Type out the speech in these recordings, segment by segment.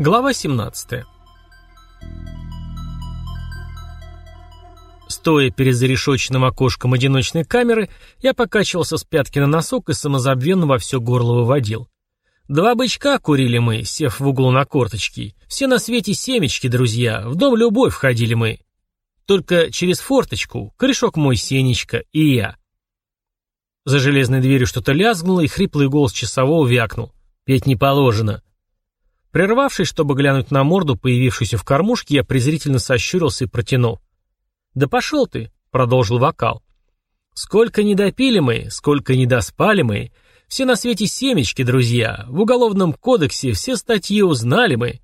Глава 17 Стоя перед зарешоченным окошком одиночной камеры, я покачивался с пятки на носок и самозабвенно во все горло выводил. Два бычка курили мы, сев в углу на корточки. Все на свете семечки, друзья, в дом любовь входили мы. Только через форточку, корешок мой Сенечка и я. За железной дверью что-то лязгнуло, и хриплый голос часового вякнул. «Петь не положено». Прервавшись, чтобы глянуть на морду, появившуюся в кормушке, я презрительно сощурился и протянул. «Да пошел ты», — продолжил вокал. «Сколько не допили мы, сколько не доспали мы, все на свете семечки, друзья, в уголовном кодексе все статьи узнали мы».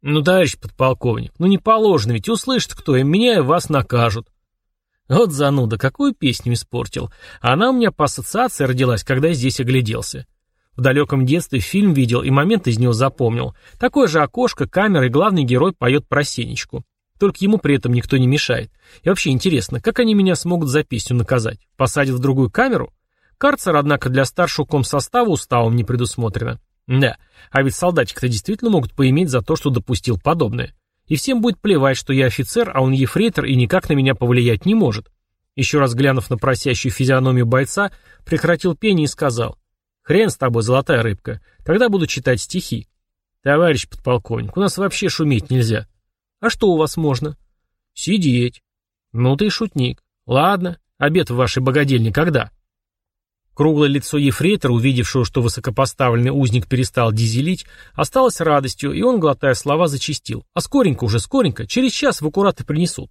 «Ну, товарищ подполковник, ну не положено, ведь услышит кто, и меня, и вас накажут». Вот зануда, какую песню испортил. Она у меня по ассоциации родилась, когда здесь огляделся. В далеком детстве фильм видел и момент из него запомнил. Такое же окошко, камера и главный герой поет про Сенечку. Только ему при этом никто не мешает. И вообще интересно, как они меня смогут за песню наказать? Посадят в другую камеру? Карцер, однако, для старшего комсостава уставом не предусмотрено. Да, а ведь солдатик-то действительно могут поиметь за то, что допустил подобное. И всем будет плевать, что я офицер, а он ефрейтор и никак на меня повлиять не может. Еще раз глянув на просящую физиономию бойца, прекратил пение и сказал. Хрен с тобой, золотая рыбка. Тогда буду читать стихи. Товарищ подполковник, у нас вообще шуметь нельзя. А что у вас можно? Сидеть. Ну ты шутник. Ладно, обед в вашей богадельне когда? Круглое лицо ефрейтора, увидевшего, что высокопоставленный узник перестал дизелить, осталось радостью, и он, глотая слова, зачистил. А скоренько уже, скоренько, через час в аккураты принесут.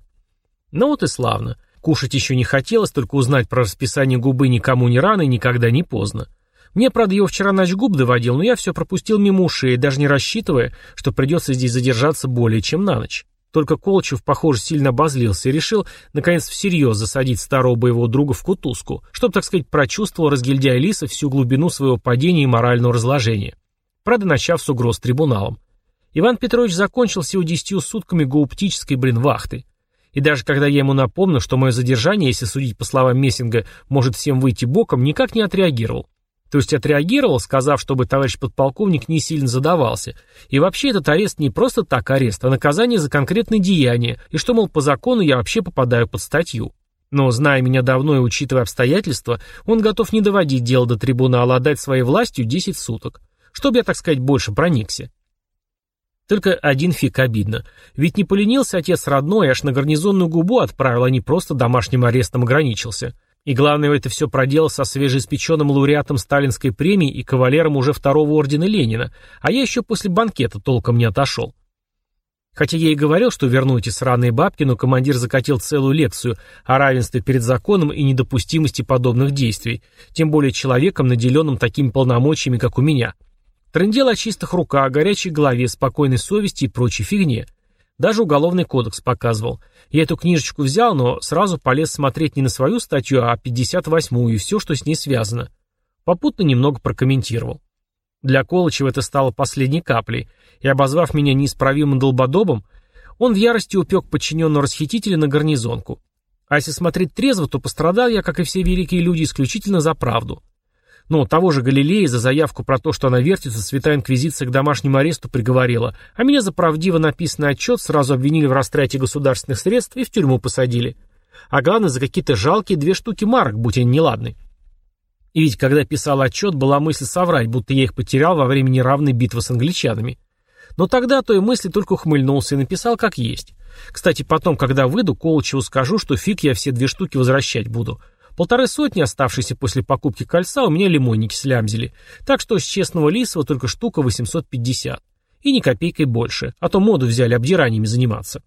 Ну вот и славно. Кушать еще не хотелось, только узнать про расписание губы никому не рано и никогда не поздно. Мне, правда, его вчера ночь губ доводил, но я все пропустил мимо ушей, даже не рассчитывая, что придется здесь задержаться более чем на ночь. Только Колчев, похоже, сильно обозлился и решил, наконец, всерьез засадить старого боевого друга в кутузку, чтобы, так сказать, прочувствовал разгильдяй Лиса всю глубину своего падения и морального разложения. Правда, начав с угроз трибуналом. Иван Петрович закончил всего десятью сутками гооптической, блин, вахты. И даже когда я ему напомнил, что мое задержание, если судить по словам Мессинга, может всем выйти боком, никак не отреагировал. То есть отреагировал, сказав, чтобы товарищ подполковник не сильно задавался. И вообще этот арест не просто так арест, а наказание за конкретное деяние, и что, мол, по закону я вообще попадаю под статью. Но, зная меня давно и учитывая обстоятельства, он готов не доводить дело до трибунала, а дать своей властью 10 суток. Чтобы я, так сказать, больше проникся. Только один фиг обидно. Ведь не поленился отец родной, аж на гарнизонную губу отправил, а не просто домашним арестом ограничился. И главное, это все проделал со свежеиспеченным лауреатом сталинской премии и кавалером уже второго ордена Ленина, а я еще после банкета толком не отошел. Хотя я и говорил, что верну эти сраные бабки, но командир закатил целую лекцию о равенстве перед законом и недопустимости подобных действий, тем более человеком, наделенным такими полномочиями, как у меня. Трындел о чистых руках, о горячей голове, спокойной совести и прочей фигне. Даже уголовный кодекс показывал. Я эту книжечку взял, но сразу полез смотреть не на свою статью, а 58-ю и все, что с ней связано. Попутно немного прокомментировал. Для Колычева это стало последней каплей, и, обозвав меня неисправимым долбодобом, он в ярости упек подчиненного расхитителя на гарнизонку. А если смотреть трезво, то пострадал я, как и все великие люди, исключительно за правду. Ну, того же Галилея за заявку про то, что она вертится, Святая Инквизиция к домашнему аресту приговорила, а меня за правдиво написанный отчет сразу обвинили в растрате государственных средств и в тюрьму посадили. А главное, за какие-то жалкие две штуки марок, будь они неладны. И ведь, когда писал отчет, была мысль соврать, будто я их потерял во время неравной битвы с англичанами. Но тогда той мысли только ухмыльнулся и написал как есть. Кстати, потом, когда выйду, Колычеву скажу, что фиг я все две штуки возвращать буду. Полторы сотни, оставшиеся после покупки кольца, у меня лимонники слямзили. Так что с честного лисого только штука 850. И ни копейкой больше. А то моду взяли обдираниями заниматься.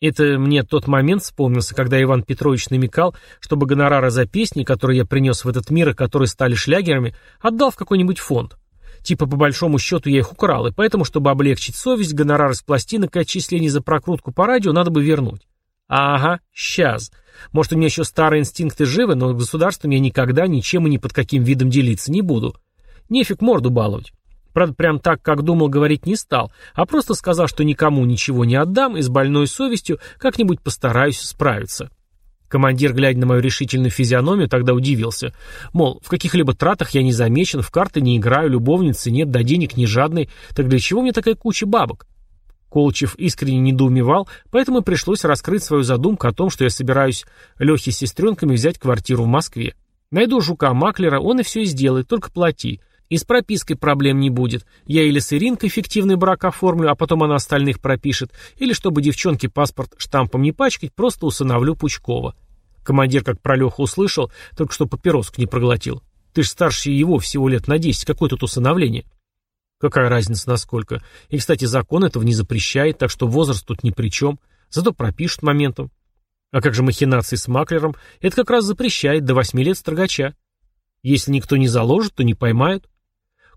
Это мне тот момент вспомнился, когда Иван Петрович намекал, чтобы гонорары за песни, которые я принес в этот мир и которые стали шлягерами, отдал в какой-нибудь фонд. Типа, по большому счету, я их украл, и поэтому, чтобы облегчить совесть, гонорары с пластинок и отчислений за прокрутку по радио надо бы вернуть. Ага, сейчас. Может, у меня еще старые инстинкты живы, но государством я никогда ничем и ни под каким видом делиться не буду. Нефиг морду баловать. Правда, прям так, как думал, говорить не стал, а просто сказал, что никому ничего не отдам и с больной совестью как-нибудь постараюсь справиться. Командир, глядя на мою решительную физиономию, тогда удивился. Мол, в каких-либо тратах я не замечен, в карты не играю, любовницы нет, да денег не жадный. Так для чего мне такая куча бабок? Колчев искренне недоумевал, поэтому пришлось раскрыть свою задумку о том, что я собираюсь Лехе с сестренками взять квартиру в Москве. Найду жука-маклера, он и все сделает, только плати. И с пропиской проблем не будет. Я или с Иринкой фиктивный брак оформлю, а потом она остальных пропишет, или, чтобы девчонке паспорт штампом не пачкать, просто усыновлю Пучкова. Командир, как про Леху услышал, только что папироску не проглотил. Ты ж старше его всего лет на десять, какое тут усыновление? Какая разница насколько? И, кстати, закон этого не запрещает, так что возраст тут ни при чем. Зато пропишут моментом. А как же махинации с маклером? Это как раз запрещает до восьми лет строгача. Если никто не заложит, то не поймают.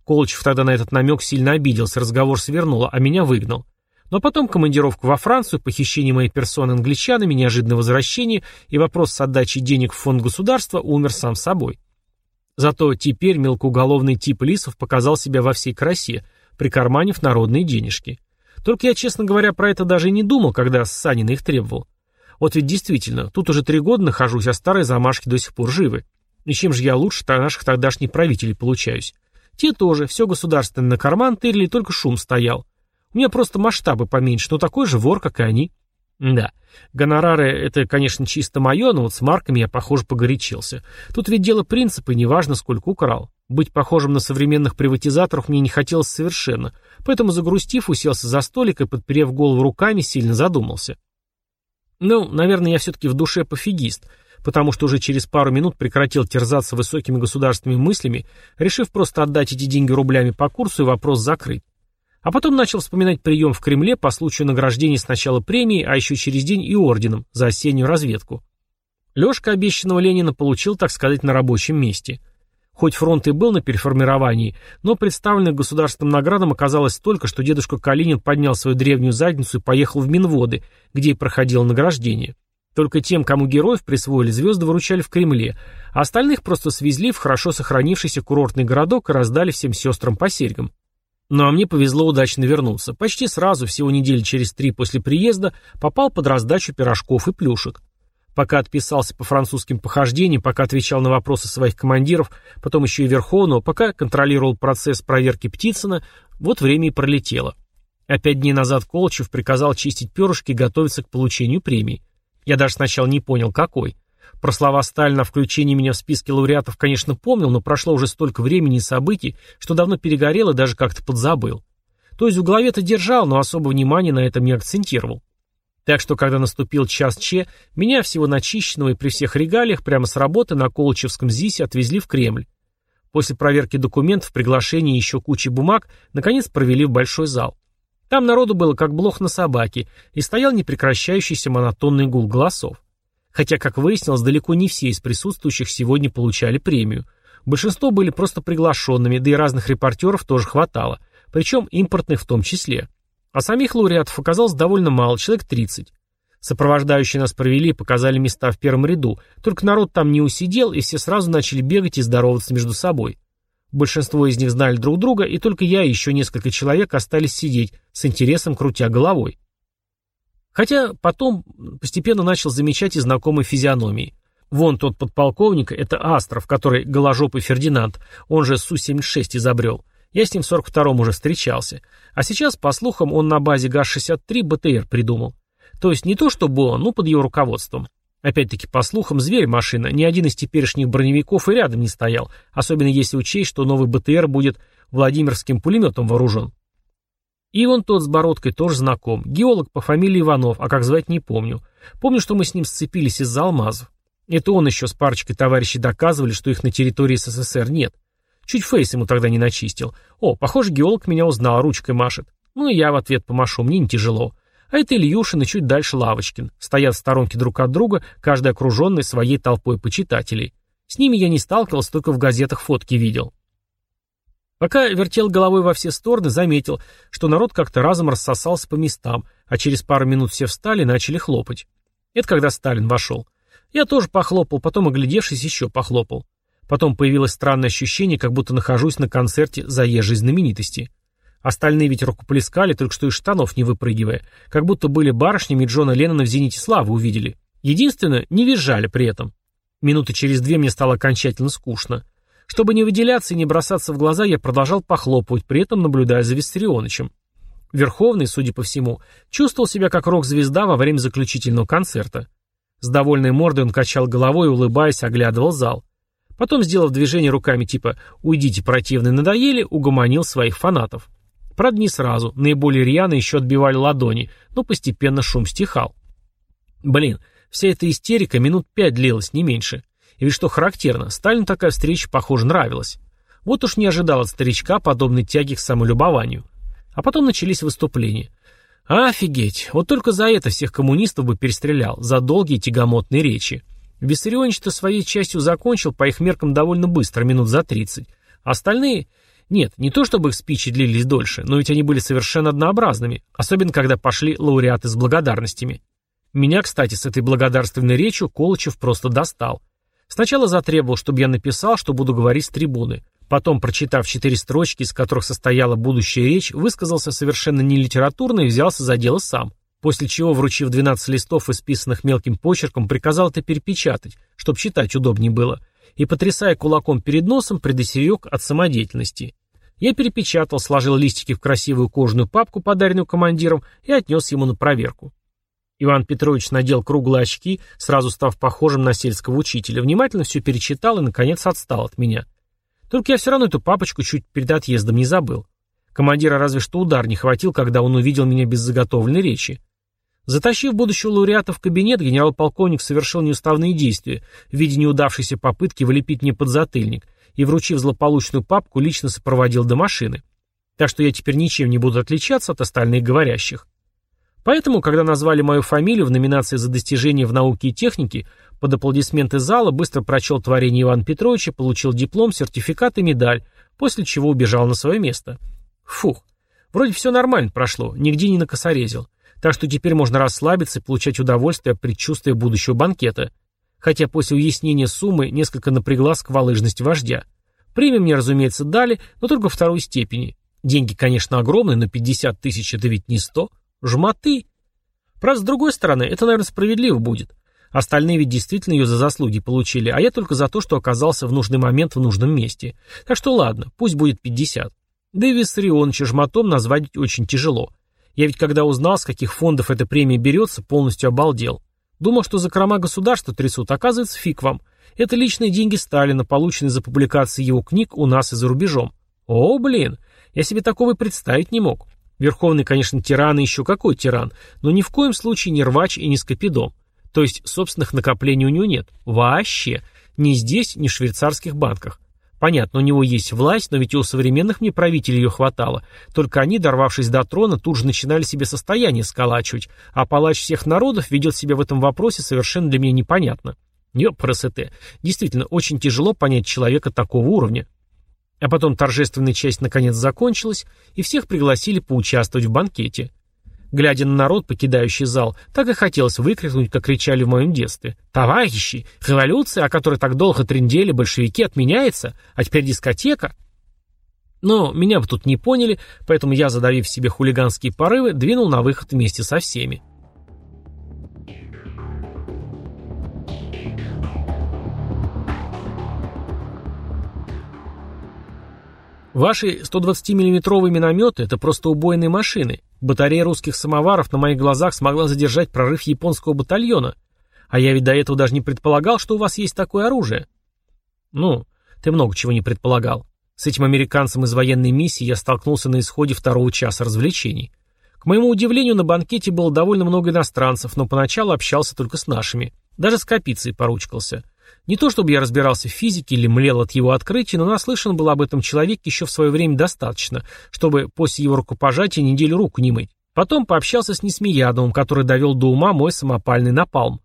Колычев тогда на этот намек сильно обиделся, разговор свернул, а меня выгнал. Но потом командировка во Францию, похищение моей персоны англичанами, неожиданное возвращение и вопрос с отдачей денег в фонд государства умер сам собой. Зато теперь мелкоуголовный тип Лисов показал себя во всей красе, прикарманив народные денежки. Только я, честно говоря, про это даже и не думал, когда Санина их требовал. Вот ведь действительно, тут уже три года нахожусь, а старые замашки до сих пор живы. И чем же я лучше наших тогдашних правителей получаюсь? Те тоже, все государственное на карман тырили, только шум стоял. У меня просто масштабы поменьше, но такой же вор, как и они. Да, гонорары — это, конечно, чисто мое, но вот с марками я, похоже, погорячился. Тут ведь дело принципа, неважно, сколько украл. Быть похожим на современных приватизаторов мне не хотелось совершенно, поэтому, загрустив, уселся за столик и, подперев голову руками, сильно задумался. Ну, наверное, я все-таки в душе пофигист, потому что уже через пару минут прекратил терзаться высокими государственными мыслями, решив просто отдать эти деньги рублями по курсу и вопрос закрыть. А потом начал вспоминать прием в Кремле по случаю награждения сначала премией, а еще через день и орденом за осеннюю разведку. Лешка обещанного Ленина получил, так сказать, на рабочем месте. Хоть фронт и был на переформировании, но представленных государственным наградам оказалось столько, что дедушка Калинин поднял свою древнюю задницу и поехал в Минводы, где и проходило награждение. Только тем, кому героев присвоили, звезды выручали в Кремле, а остальных просто свезли в хорошо сохранившийся курортный городок и раздали всем сестрам по серьгам. Ну а мне повезло удачно вернуться. Почти сразу, всего недели через три после приезда, попал под раздачу пирожков и плюшек. Пока отписался по французским похождениям, пока отвечал на вопросы своих командиров, потом еще и Верховного, пока контролировал процесс проверки Птицына, вот время и пролетело. А пять дней назад Колчев приказал чистить перышки и готовиться к получению премии. Я даже сначала не понял, какой. Про слова Сталина о включении меня в списки лауреатов, конечно, помнил, но прошло уже столько времени и событий, что давно перегорел и даже как-то подзабыл. То есть в голове-то держал, но особо внимания на этом не акцентировал. Так что, когда наступил час Че, меня всего начищенного и при всех регалиях прямо с работы на Колычевском ЗИСе отвезли в Кремль. После проверки документов, приглашений и еще кучи бумаг, наконец провели в большой зал. Там народу было как блох на собаке, и стоял непрекращающийся монотонный гул голосов. Хотя, как выяснилось, далеко не все из присутствующих сегодня получали премию. Большинство были просто приглашенными, да и разных репортеров тоже хватало, причем импортных в том числе. А самих лауреатов оказалось довольно мало, человек 30. Сопровождающие нас провели и показали места в первом ряду, только народ там не усидел, и все сразу начали бегать и здороваться между собой. Большинство из них знали друг друга, и только я и еще несколько человек остались сидеть, с интересом крутя головой. Хотя потом постепенно начал замечать и знакомые физиономии. Вон тот подполковник, это Астров, который голожопый Фердинанд, он же Су-76 изобрел. Я с ним в 42-м уже встречался. А сейчас, по слухам, он на базе ГАЗ-63 БТР придумал. То есть не то, чтобы он, ну, под его руководством. Опять-таки, по слухам, зверь-машина, ни один из теперешних броневиков и рядом не стоял, особенно если учесть, что новый БТР будет Владимирским пулеметом вооружен. И он тот с бородкой тоже знаком. Геолог по фамилии Иванов, а как звать не помню. Помню, что мы с ним сцепились из-за алмазов. Это он еще с парочкой товарищей доказывали, что их на территории СССР нет. Чуть фейс ему тогда не начистил. О, похоже, геолог меня узнал, ручкой машет. Ну и я в ответ помашу, мне не тяжело. А это Ильюшин и чуть дальше Лавочкин. Стоят в сторонке друг от друга, каждый окруженный своей толпой почитателей. С ними я не сталкивался, только в газетах фотки видел. Пока вертел головой во все стороны, заметил, что народ как-то разом рассосался по местам, а через пару минут все встали и начали хлопать. Это когда Сталин вошел. Я тоже похлопал, потом, оглядевшись, еще похлопал. Потом появилось странное ощущение, как будто нахожусь на концерте заезжей знаменитости. Остальные ведь рукоплескали, только что из штанов не выпрыгивая, как будто были барышнями Джона Леннона в «Зените славы» увидели. Единственное, не визжали при этом. Минуты через две мне стало окончательно скучно. Чтобы не выделяться и не бросаться в глаза, я продолжал похлопывать, при этом наблюдая за Виссарионовичем. Верховный, судя по всему, чувствовал себя как рок-звезда во время заключительного концерта. С довольной мордой он качал головой и, улыбаясь, оглядывал зал. Потом, сделав движение руками типа «Уйдите, противные надоели», угомонил своих фанатов. Правда, не сразу, наиболее рьяно еще отбивали ладони, но постепенно шум стихал. Блин, вся эта истерика минут пять длилась, не меньше. И ведь что характерно, Сталину такая встреча, похоже, нравилась. Вот уж не ожидал от старичка подобной тяги к самолюбованию. А потом начались выступления. Офигеть, вот только за это всех коммунистов бы перестрелял, за долгие тягомотные речи. Виссарионович-то своей частью закончил, по их меркам, довольно быстро, минут за 30. Остальные... Нет, не то чтобы их спичи длились дольше, но ведь они были совершенно однообразными, особенно когда пошли лауреаты с благодарностями. Меня, кстати, с этой благодарственной речью Колычев просто достал. Сначала затребовал, чтобы я написал, что буду говорить с трибуны. Потом, прочитав четыре строчки, из которых состояла будущая речь, высказался совершенно не литературно и взялся за дело сам. После чего, вручив 12 листов, исписанных мелким почерком, приказал это перепечатать, чтобы читать удобнее было, и, потрясая кулаком перед носом, предостерег от самодеятельности. Я перепечатал, сложил листики в красивую кожаную папку, подаренную командиром, и отнес ему на проверку. Иван Петрович надел круглые очки, сразу став похожим на сельского учителя, внимательно все перечитал и, наконец, отстал от меня. Только я все равно эту папочку чуть перед отъездом не забыл. Командира разве что удар не хватил, когда он увидел меня без заготовленной речи. Затащив будущего лауреата в кабинет, генерал-полковник совершил неуставные действия в виде неудавшейся попытки вылепить мне подзатыльник и, вручив злополучную папку, лично сопроводил до машины. Так что я теперь ничем не буду отличаться от остальных говорящих. Поэтому, когда назвали мою фамилию в номинации за достижения в науке и технике, под аплодисменты зала быстро прочел творение Ивана Петровича, получил диплом, сертификат и медаль, после чего убежал на свое место. Фух, вроде все нормально прошло, нигде не накосорезил. Так что теперь можно расслабиться и получать удовольствие от предчувствия будущего банкета. Хотя после уяснения суммы несколько напрягла сквалыжность вождя. Премию мне, разумеется, дали, но только второй степени. Деньги, конечно, огромные, но 50 тысяч это ведь не 100. Жмоты. Правда, с другой стороны, это, наверное, справедливо будет. Остальные ведь действительно ее за заслуги получили, а я только за то, что оказался в нужный момент в нужном месте. Так что ладно, пусть будет 50. Да и Виссарионовича жмотом назвать очень тяжело. Я ведь когда узнал, с каких фондов эта премия берется, полностью обалдел. Думал, что закрома государства трясут, оказывается, фиг вам. Это личные деньги Сталина, полученные за публикации его книг у нас и за рубежом. О, блин, я себе такого и представить не мог. Верховный, конечно, тиран и еще какой тиран, но ни в коем случае не рвач и не скопидом. То есть собственных накоплений у него нет. Вообще. Ни здесь, ни в швейцарских банках. Понятно, у него есть власть, но ведь и у современных мне правителей ее хватало. Только они, дорвавшись до трона, тут же начинали себе состояние сколачивать, а палач всех народов ведет себя в этом вопросе совершенно для меня непонятно. Ёпрасоте. Действительно, очень тяжело понять человека такого уровня. А потом торжественная часть наконец закончилась, и всех пригласили поучаствовать в банкете. Глядя на народ, покидающий зал, так и хотелось выкрикнуть, как кричали в моем детстве. «Товарищи! Революция, о которой так долго трендели большевики, отменяется, а теперь дискотека!» Но меня бы тут не поняли, поэтому я, задавив себе хулиганские порывы, двинул на выход вместе со всеми. Ваши 120-миллиметровые минометы – это просто убойные машины. Батарея русских самоваров на моих глазах смогла задержать прорыв японского батальона. А я ведь до этого даже не предполагал, что у вас есть такое оружие. Ну, ты много чего не предполагал. С этим американцем из военной миссии я столкнулся на исходе второго часа развлечений. К моему удивлению, на банкете было довольно много иностранцев, но поначалу общался только с нашими. Даже с Капицей поручкался. Не то чтобы я разбирался в физике или млел от его открытия, но наслышан был об этом человеке еще в свое время достаточно, чтобы после его рукопожатия неделю руку не мыть. Потом пообщался с Несмеядовым, который довел до ума мой самопальный напалм.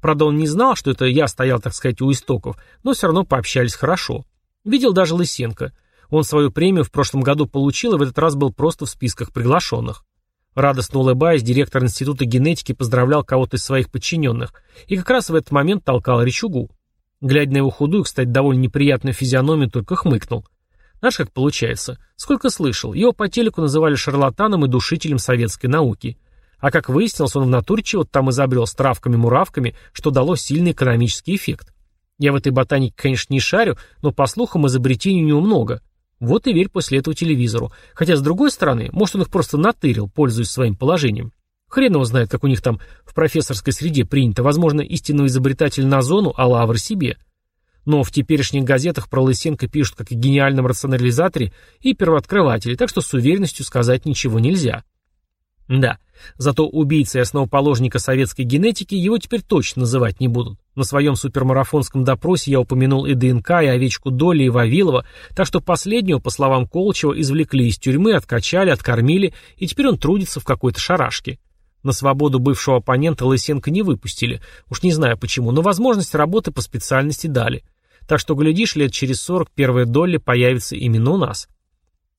Правда, он не знал, что это я стоял, так сказать, у истоков, но все равно пообщались хорошо. Видел даже Лысенко. Он свою премию в прошлом году получил и в этот раз был просто в списках приглашенных. Радостно улыбаясь, директор Института генетики поздравлял кого-то из своих подчиненных и как раз в этот момент толкал речугу. Глядя на его худую, кстати, довольно неприятную физиономию, только хмыкнул. Знаешь, как получается? Сколько слышал, его по телеку называли шарлатаном и душителем советской науки. А как выяснилось, он в натуре чего-то там изобрел с травками-муравками, что дало сильный экономический эффект. Я в этой ботанике, конечно, не шарю, но, по слухам, изобретений у него много. Вот и верь после этого телевизору. Хотя, с другой стороны, может, он их просто натырил, пользуясь своим положением. Хрен его знает, как у них там в профессорской среде принято. Возможно, истинный изобретатель на зону, а лавр себе. Но в теперешних газетах про Лысенко пишут как о гениальном рационализаторе и первооткрывателе, так что с уверенностью сказать ничего нельзя. Да, зато убийцей основоположника советской генетики его теперь точно называть не будут. На своем супермарафонском допросе я упомянул и ДНК, и овечку Долли, и Вавилова, так что последнего, по словам Колчева, извлекли из тюрьмы, откачали, откормили, и теперь он трудится в какой-то шарашке. На свободу бывшего оппонента Лысенко не выпустили, уж не знаю почему, но возможность работы по специальности дали. Так что, глядишь, лет через сорок первая Долли появится именно у нас.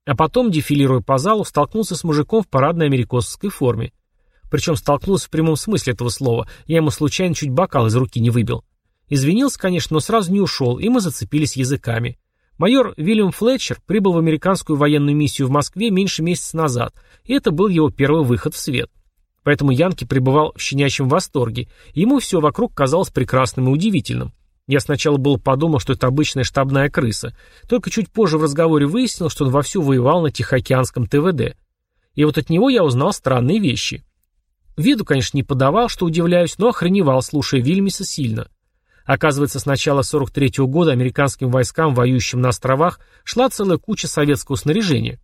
А потом, дефилируя по залу, столкнулся с мужиком в парадной америкосской форме. Причем столкнулся в прямом смысле этого слова. Я ему случайно чуть бокал из руки не выбил. Извинился, конечно, но сразу не ушел, и мы зацепились языками. Майор Вильям Флетчер прибыл в американскую военную миссию в Москве меньше месяца назад, и это был его первый выход в свет. Поэтому Янки пребывал в щенячьем восторге, ему все вокруг казалось прекрасным и удивительным. Я сначала был подумал, что это обычная штабная крыса, только чуть позже в разговоре выяснил, что он вовсю воевал на Тихоокеанском ТВД. И вот от него я узнал странные вещи. Виду, конечно, не подавал, что удивляюсь, но охреневал, слушая Вильмиса сильно. Оказывается, с начала 43 -го года американским войскам, воюющим на островах, шла целая куча советского снаряжения.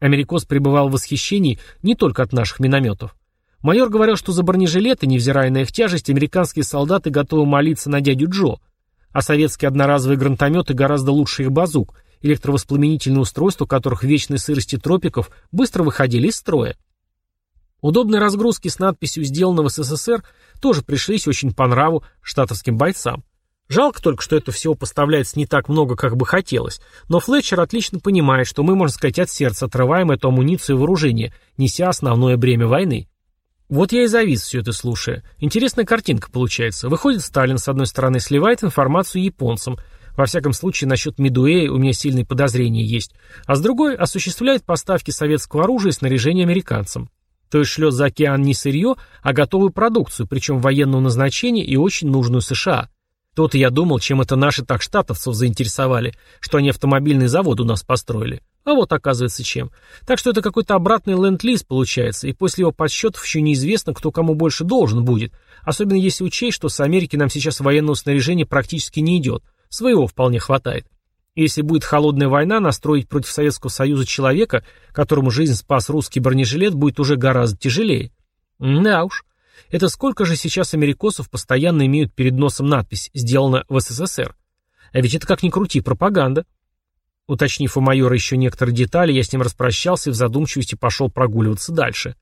Америкос пребывал в восхищении не только от наших минометов. Майор говорил, что за бронежилеты, невзирая на их тяжесть, американские солдаты готовы молиться на дядю Джо – а советские одноразовые гранатометы гораздо лучше их базук, электровоспламенительные устройства которых в вечной сырости тропиков быстро выходили из строя. Удобные разгрузки с надписью «Сделано в СССР» тоже пришлись очень по нраву штатовским бойцам. Жалко только, что это всего поставляется не так много, как бы хотелось, но Флетчер отлично понимает, что мы, можно сказать, от сердца отрываем эту амуницию и вооружение, неся основное бремя войны. Вот я и завис все это слушая. Интересная картинка получается. Выходит, Сталин, с одной стороны, сливает информацию японцам. Во всяком случае, насчет Медуэя у меня сильные подозрения есть. А с другой, осуществляет поставки советского оружия и снаряжения американцам. То есть шлет за океан не сырье, а готовую продукцию, причем военного назначения и очень нужную США. То-то я думал, чем это наши так штатовцев заинтересовали, что они автомобильный завод у нас построили. А вот оказывается чем. Так что это какой-то обратный ленд-лиз получается, и после его подсчетов еще неизвестно, кто кому больше должен будет, особенно если учесть, что с Америки нам сейчас военного снаряжения практически не идет, своего вполне хватает. если будет холодная война, настроить против Советского Союза человека, которому жизнь спас русский бронежилет, будет уже гораздо тяжелее. Да уж. Это сколько же сейчас америкосов постоянно имеют перед носом надпись «Сделано в СССР». А ведь это как ни крути, пропаганда. Уточнив у майора еще некоторые детали, я с ним распрощался и в задумчивости пошел прогуливаться дальше.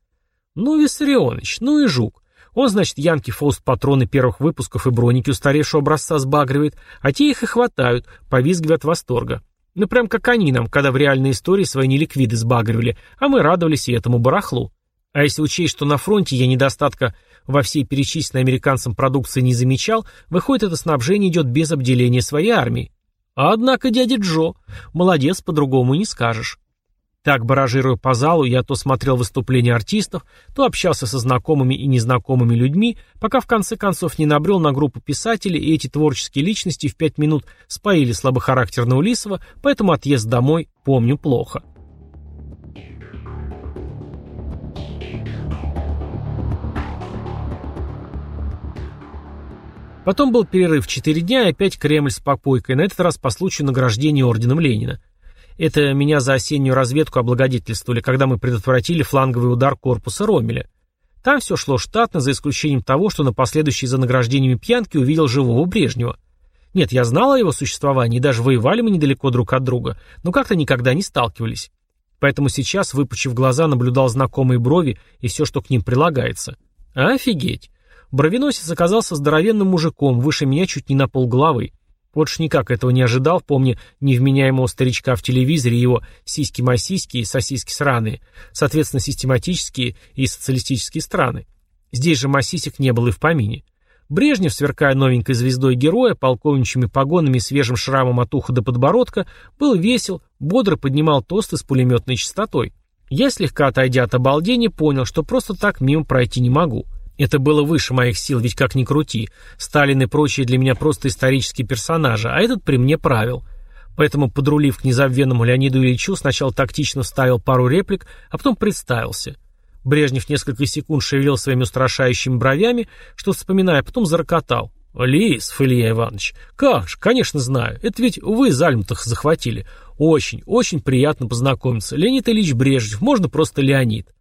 Ну, Виссарионович, ну и жук. Он, значит, Янки Фауст патроны первых выпусков и броники устаревшего образца сбагривает, а те их и хватают, повизгивая от восторга. Ну, прям как они нам, когда в реальной истории свои неликвиды сбагривали, а мы радовались и этому барахлу. А если учесть, что на фронте я недостатка во всей перечисленной американцам продукции не замечал, выходит, это снабжение идет без обделения своей армии. А однако дядя Джо, молодец, по-другому не скажешь. Так, баражируя по залу, я то смотрел выступления артистов, то общался со знакомыми и незнакомыми людьми, пока в конце концов не набрел на группу писателей, и эти творческие личности в пять минут споили слабохарактерного Лисова, поэтому отъезд домой помню плохо. Потом был перерыв в 4 дня и опять Кремль с попойкой, на этот раз по случаю награждения орденом Ленина. Это меня за осеннюю разведку облагодетельствовали, когда мы предотвратили фланговый удар корпуса Ромеля. Там все шло штатно, за исключением того, что на последующей за награждениями пьянки увидел живого Брежнева. Нет, я знал о его существовании, даже воевали мы недалеко друг от друга, но как-то никогда не сталкивались. Поэтому сейчас, выпучив глаза, наблюдал знакомые брови и все, что к ним прилагается. Офигеть! Бровеносец оказался здоровенным мужиком, выше меня чуть не на полголовы. Вот ж никак этого не ожидал, помня невменяемого старичка в телевизоре, его сиськи-масиськи и сосиски сраные, соответственно, систематические и социалистические страны. Здесь же масисек не было и в помине. Брежнев, сверкая новенькой звездой героя, полковничьими погонами и свежим шрамом от уха до подбородка, был весел, бодро поднимал тосты с пулеметной частотой. Я, слегка отойдя от обалдения, понял, что просто так мимо пройти не могу. Это было выше моих сил, ведь как ни крути. Сталин и прочие для меня просто исторические персонажи, а этот при мне правил. Поэтому, подрулив к незабвенному Леониду Ильичу, сначала тактично вставил пару реплик, а потом представился. Брежнев несколько секунд шевелил своими устрашающими бровями, что вспоминая, а потом зарокотал. «Лис, Илья Иванович, как же, конечно знаю, это ведь вы Зальмутах захватили. Очень, очень приятно познакомиться. Леонид Ильич Брежнев, можно просто Леонид».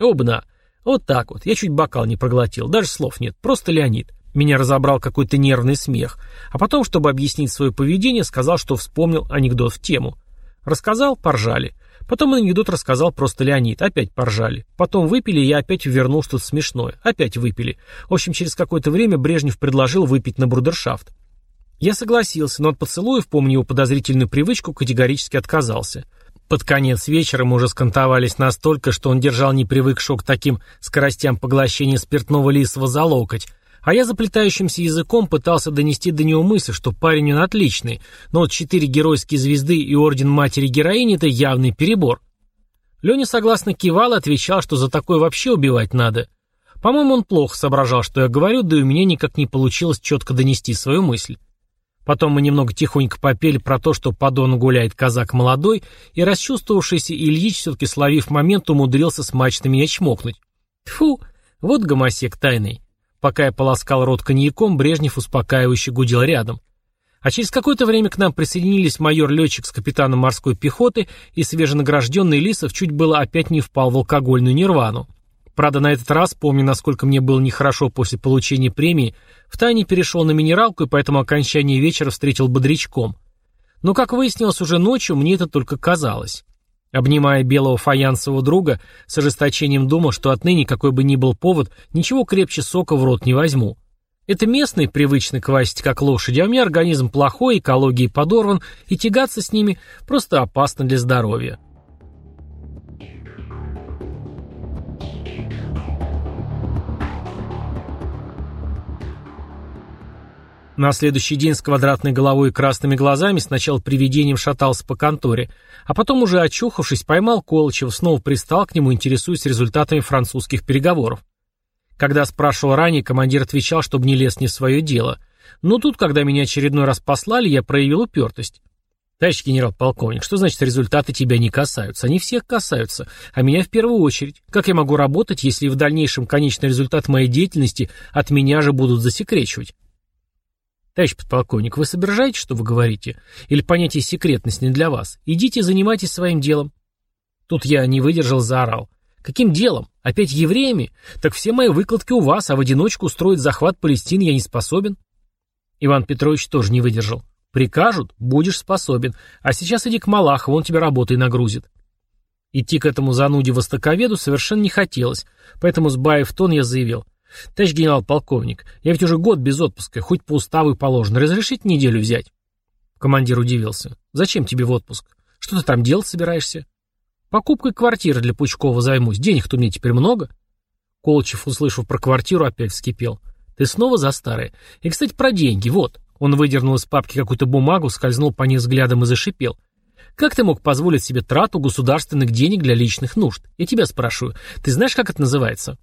«Обна, вот так вот, я чуть бокал не проглотил, даже слов нет, просто Леонид». Меня разобрал какой-то нервный смех, а потом, чтобы объяснить свое поведение, сказал, что вспомнил анекдот в тему. Рассказал, поржали. Потом анекдот рассказал просто Леонид. Опять поржали. Потом выпили, и я опять вернул что-то смешное. Опять выпили. В общем, через какое-то время Брежнев предложил выпить на брудершафт. Я согласился, но от поцелуев, помню его подозрительную привычку, категорически отказался. Под конец вечера мы уже скантовались настолько, что он держал непривыкшего к таким скоростям поглощения спиртного лисого за локоть, а я заплетающимся языком пытался донести до него мысль, что парень он отличный, но вот четыре геройские звезды и орден матери-героини – это явный перебор. Леня согласно кивал и отвечал, что за такое вообще убивать надо. По-моему, он плохо соображал, что я говорю, да и у меня никак не получилось четко донести свою мысль. Потом мы немного тихонько попели про то, что по дону гуляет казак молодой, и расчувствовавшийся Ильич, все-таки словив момент, умудрился смачно меня чмокнуть. Фу, вот гомосек тайный. Пока я полоскал рот коньяком, Брежнев успокаивающе гудел рядом. А через какое-то время к нам присоединились майор-летчик с капитаном морской пехоты, и свеженагражденный Лисов чуть было опять не впал в алкогольную нирвану. Правда, на этот раз, помню, насколько мне было нехорошо после получения премии, втайне перешел на минералку и поэтому окончание вечера встретил бодрячком. Но, как выяснилось уже ночью, мне это только казалось. Обнимая белого фаянсового друга, с ожесточением думал, что отныне, какой бы ни был повод, ничего крепче сока в рот не возьму. Это местные привычны квасить как лошади, а у меня организм плохой, экологии подорван, и тягаться с ними просто опасно для здоровья. На следующий день с квадратной головой и красными глазами сначала привидением шатался по конторе, а потом уже очухавшись, поймал Колычева, снова пристал к нему, интересуясь результатами французских переговоров. Когда спрашивал ранее, командир отвечал, чтобы не лез не в свое дело. Но тут, когда меня очередной раз послали, я проявил упертость. Товарищ генерал-полковник, что значит результаты тебя не касаются? Они всех касаются, а меня в первую очередь. Как я могу работать, если в дальнейшем конечный результат моей деятельности от меня же будут засекречивать? Товарищ подполковник, вы соображаете, что вы говорите? Или понятие секретность не для вас? Идите занимайтесь своим делом. Тут я не выдержал, заорал. Каким делом? Опять евреями? Так все мои выкладки у вас, а в одиночку устроить захват Палестины я не способен. Иван Петрович тоже не выдержал. Прикажут, будешь способен. А сейчас иди к Малахову, он тебя работой нагрузит. Идти к этому зануде-востоковеду совершенно не хотелось, поэтому, сбавив тон, я заявил. «Товарищ генерал-полковник, я ведь уже год без отпуска, хоть по уставу и положено. Разрешите неделю взять?» Командир удивился. «Зачем тебе в отпуск? Что ты там делать собираешься?» «Покупкой квартиры для Пучкова займусь. Денег-то у меня теперь много». Колчев, услышав про квартиру, опять вскипел. «Ты снова за старое? И, кстати, про деньги. Вот». Он выдернул из папки какую-то бумагу, скользнул по ней взглядом и зашипел. «Как ты мог позволить себе трату государственных денег для личных нужд? Я тебя спрашиваю. Ты знаешь, как это называется?»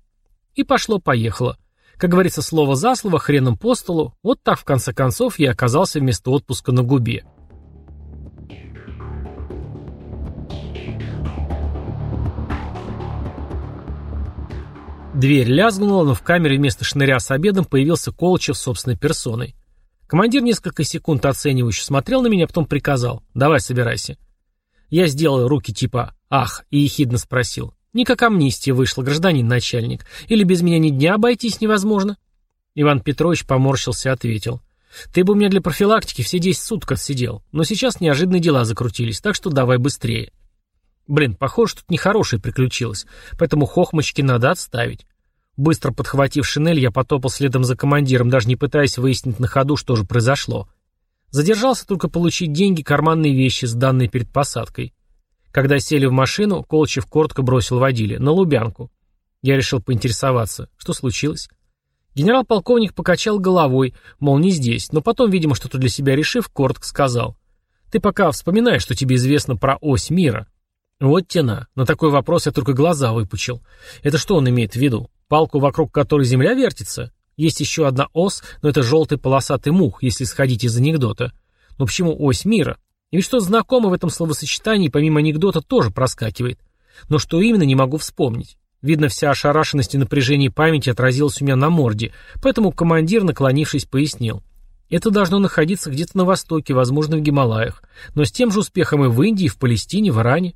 И пошло-поехало. Как говорится, слово за слово, хреном по столу. Вот так, в конце концов, я оказался вместо отпуска на губе. Дверь лязгнула, но в камере вместо шныря с обедом появился Колычев собственной персоной. Командир несколько секунд оценивающе смотрел на меня, потом приказал «давай собирайся». Я сделал руки типа «ах» и ехидно спросил не как амнистия вышла, гражданин начальник. Или без меня ни дня обойтись невозможно?» Иван Петрович поморщился и ответил. «Ты бы у меня для профилактики все 10 суток отсидел, но сейчас неожиданные дела закрутились, так что давай быстрее». Блин, похоже, тут нехорошее приключилось, поэтому хохмочки надо отставить. Быстро подхватив шинель, я потопал следом за командиром, даже не пытаясь выяснить на ходу, что же произошло. Задержался только получить деньги, карманные вещи, сданные перед посадкой. Когда сели в машину, Колчев коротко бросил водиле. На Лубянку. Я решил поинтересоваться. Что случилось? Генерал-полковник покачал головой, мол, не здесь, но потом, видимо, что-то для себя решив, коротко сказал. Ты пока вспоминаешь, что тебе известно про ось мира. Вот тена. На такой вопрос я только глаза выпучил. Это что он имеет в виду? Палку, вокруг которой земля вертится? Есть еще одна ос, но это желтый полосатый мух, если сходить из анекдота. Но почему ось мира? И что знакомо в этом словосочетании, помимо анекдота, тоже проскакивает. Но что именно, не могу вспомнить. Видно, вся ошарашенность и напряжение памяти отразилась у меня на морде, поэтому командир, наклонившись, пояснил. Это должно находиться где-то на востоке, возможно, в Гималаях, но с тем же успехом и в Индии, в Палестине, в Иране.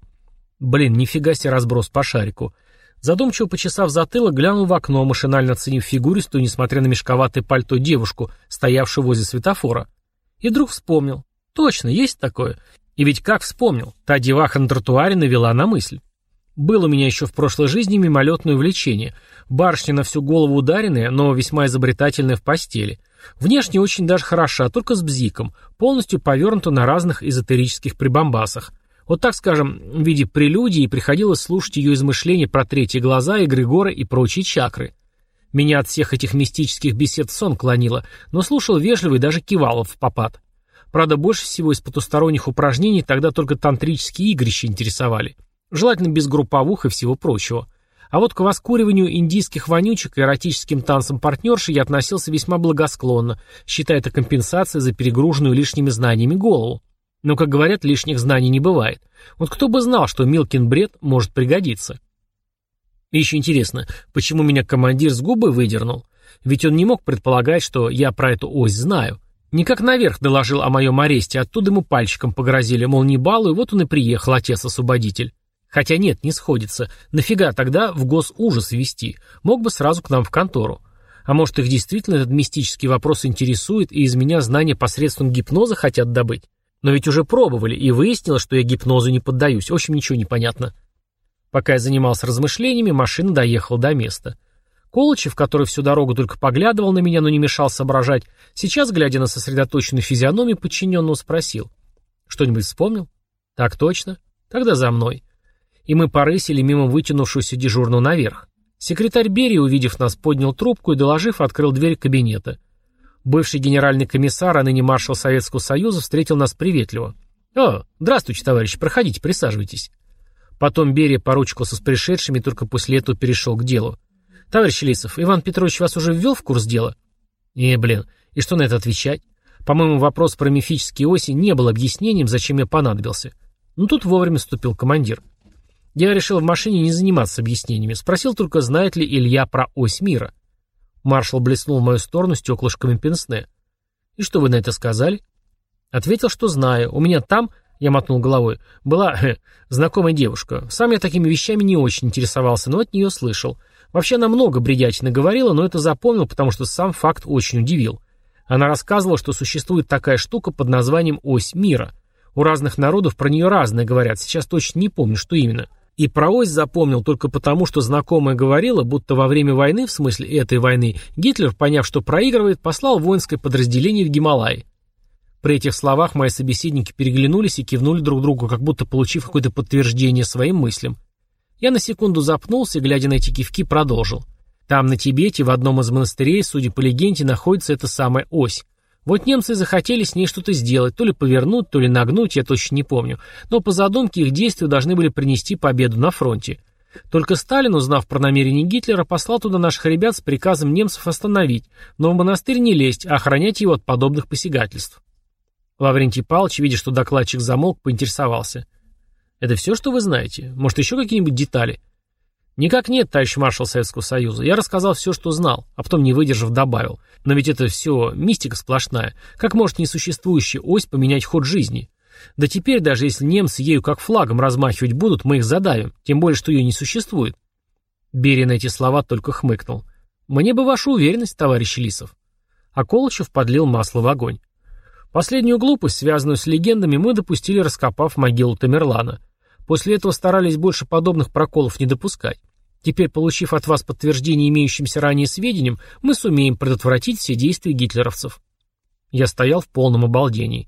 Блин, нифига себе разброс по шарику. Задумчиво почесав затылок, глянул в окно, машинально оценив фигуристую, несмотря на мешковатое пальто девушку, стоявшую возле светофора. И вдруг вспомнил. Точно, есть такое. И ведь как вспомнил, та деваха на тротуаре навела на мысль. Было у меня еще в прошлой жизни мимолетное увлечение. Барышня на всю голову ударенная, но весьма изобретательная в постели. Внешне очень даже хороша, только с бзиком, полностью повернута на разных эзотерических прибамбасах. Вот так, скажем, в виде прелюдии приходилось слушать ее измышления про третьи глаза, эгрегоры и прочие чакры. Меня от всех этих мистических бесед сон клонило, но слушал вежливо и даже кивал в попад. Правда, больше всего из потусторонних упражнений тогда только тантрические игрища интересовали. Желательно без групповух и всего прочего. А вот к воскуриванию индийских вонючек и эротическим танцам партнерши я относился весьма благосклонно, считая это компенсацией за перегруженную лишними знаниями голову. Но, как говорят, лишних знаний не бывает. Вот кто бы знал, что Милкин бред может пригодиться. И еще интересно, почему меня командир с губы выдернул? Ведь он не мог предполагать, что я про эту ось знаю. Никак наверх доложил о моем аресте, оттуда ему пальчиком погрозили, мол, не балуй, вот он и приехал, отец-освободитель. Хотя нет, не сходится. Нафига тогда в госужас вести? Мог бы сразу к нам в контору. А может, их действительно этот мистический вопрос интересует, и из меня знания посредством гипноза хотят добыть? Но ведь уже пробовали, и выяснилось, что я гипнозу не поддаюсь. В общем, ничего не понятно. Пока я занимался размышлениями, машина доехала до места. Колычев, который всю дорогу только поглядывал на меня, но не мешал соображать, сейчас, глядя на сосредоточенную физиономию подчиненного, спросил. «Что-нибудь вспомнил?» «Так точно. Тогда за мной». И мы порысили мимо вытянувшегося дежурного наверх. Секретарь Берия, увидев нас, поднял трубку и, доложив, открыл дверь кабинета. Бывший генеральный комиссар, а ныне маршал Советского Союза, встретил нас приветливо. «О, здравствуйте, товарищи, проходите, присаживайтесь». Потом Берия поручкался с пришедшими только после этого перешел к делу. «Товарищ Лисов, Иван Петрович вас уже ввел в курс дела?» «Не, блин, и что на это отвечать? По-моему, вопрос про мифические оси не был объяснением, зачем я понадобился. Но тут вовремя вступил командир. Я решил в машине не заниматься объяснениями, спросил только, знает ли Илья про ось мира. Маршал блеснул в мою сторону стеклышками пенсне. «И что вы на это сказали?» Ответил, что знаю. У меня там, я мотнул головой, была хе, знакомая девушка. Сам я такими вещами не очень интересовался, но от нее слышал. Вообще она много бредятины говорила, но это запомнил, потому что сам факт очень удивил. Она рассказывала, что существует такая штука под названием «ось мира». У разных народов про нее разное говорят, сейчас точно не помню, что именно. И про ось запомнил только потому, что знакомая говорила, будто во время войны, в смысле этой войны, Гитлер, поняв, что проигрывает, послал воинское подразделение в Гималай. При этих словах мои собеседники переглянулись и кивнули друг другу, как будто получив какое-то подтверждение своим мыслям. Я на секунду запнулся, глядя на эти кивки, продолжил. Там, на Тибете, в одном из монастырей, судя по легенде, находится эта самая ось. Вот немцы захотели с ней что-то сделать, то ли повернуть, то ли нагнуть, я точно не помню. Но по задумке их действия должны были принести победу на фронте. Только Сталин, узнав про намерение Гитлера, послал туда наших ребят с приказом немцев остановить, но в монастырь не лезть, а охранять его от подобных посягательств. Лаврентий Павлович, видя, что докладчик замолк, поинтересовался. «Это все, что вы знаете? Может, еще какие-нибудь детали?» «Никак нет, товарищ маршал Советского Союза. Я рассказал все, что знал, а потом, не выдержав, добавил. Но ведь это все мистика сплошная. Как может несуществующая ось поменять ход жизни? Да теперь, даже если немцы ею как флагом размахивать будут, мы их задавим, тем более, что ее не существует». Берия на эти слова только хмыкнул. «Мне бы ваша уверенность, товарищ Лисов». А Колычев подлил масло в огонь. Последнюю глупость, связанную с легендами, мы допустили, раскопав могилу Тамерлана. После этого старались больше подобных проколов не допускать. Теперь, получив от вас подтверждение имеющимся ранее сведениям, мы сумеем предотвратить все действия гитлеровцев. Я стоял в полном обалдении.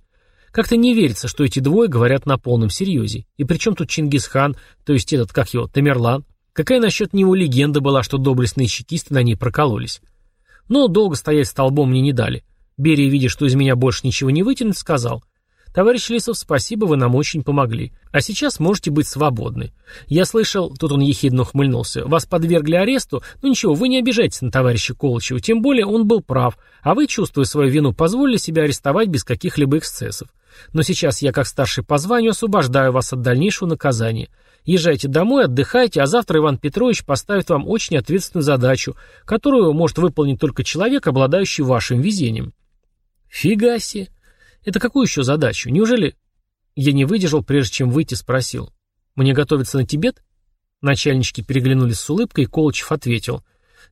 Как-то не верится, что эти двое говорят на полном серьезе. И при чем тут Чингисхан, то есть этот, как его, Тамерлан? Какая насчет него легенда была, что доблестные чекисты на ней прокололись? Но долго стоять столбом мне не дали. Берия, видя, что из меня больше ничего не вытянет, сказал. Товарищ Лисов, спасибо, вы нам очень помогли. А сейчас можете быть свободны. Я слышал, тут он ехидно ухмыльнулся, вас подвергли аресту, ну ничего, вы не обижайтесь на товарища Колычева, тем более он был прав, а вы, чувствуя свою вину, позволили себя арестовать без каких-либо эксцессов. Но сейчас я, как старший по званию, освобождаю вас от дальнейшего наказания. Езжайте домой, отдыхайте, а завтра Иван Петрович поставит вам очень ответственную задачу, которую может выполнить только человек, обладающий вашим везением. Фига себе. Это какую еще задачу? Неужели... Я не выдержал, прежде чем выйти, спросил. Мне готовиться на Тибет? Начальнички переглянулись с улыбкой, и Колычев ответил.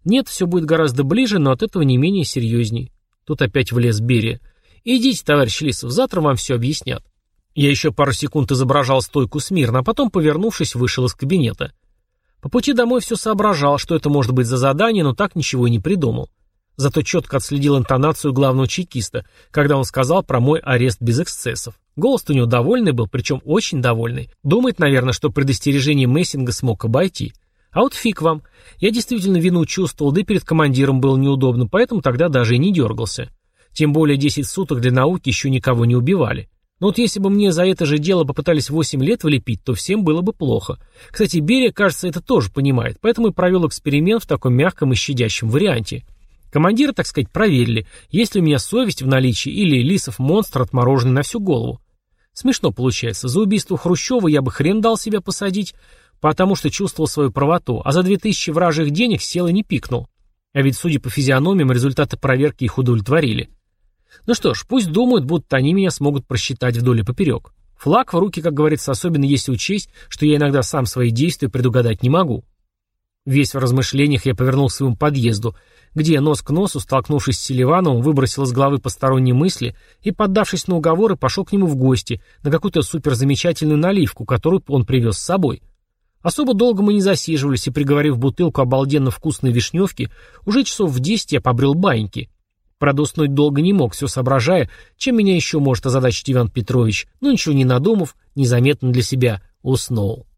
Нет, все будет гораздо ближе, но от этого не менее серьезней. Тут опять влез Берия. Идите, товарищ Лисов, завтра вам все объяснят. Я еще пару секунд изображал стойку смирно, а потом, повернувшись, вышел из кабинета. По пути домой все соображал, что это может быть за задание, но так ничего и не придумал. Зато четко отследил интонацию главного чекиста, когда он сказал про мой арест без эксцессов. Голос у него довольный был, причем очень довольный. Думает, наверное, что предостережение Мессинга смог обойти. А вот фиг вам. Я действительно вину чувствовал, да и перед командиром было неудобно, поэтому тогда даже и не дергался. Тем более 10 суток для науки еще никого не убивали. Но вот если бы мне за это же дело попытались 8 лет влепить, то всем было бы плохо. Кстати, Берия, кажется, это тоже понимает, поэтому и провел эксперимент в таком мягком и щадящем варианте – Командиры, так сказать, проверили, есть ли у меня совесть в наличии или лисов монстр отмороженный на всю голову. Смешно получается. За убийство Хрущева я бы хрен дал себя посадить, потому что чувствовал свою правоту, а за две тысячи вражьих денег сел и не пикнул. А ведь, судя по физиономиям, результаты проверки их удовлетворили. Ну что ж, пусть думают, будто они меня смогут просчитать вдоль и поперек. Флаг в руки, как говорится, особенно если учесть, что я иногда сам свои действия предугадать не могу. Весь в размышлениях я повернул к своему подъезду, где, нос к носу, столкнувшись с Селивановым, выбросил из головы посторонние мысли и, поддавшись на уговоры, пошел к нему в гости на какую-то суперзамечательную наливку, которую он привез с собой. Особо долго мы не засиживались, и, приговорив бутылку обалденно вкусной вишневки, уже часов в десять я побрел баньки. Правда, уснуть долго не мог, все соображая, чем меня еще может озадачить Иван Петрович, но ничего не надумав, незаметно для себя уснул.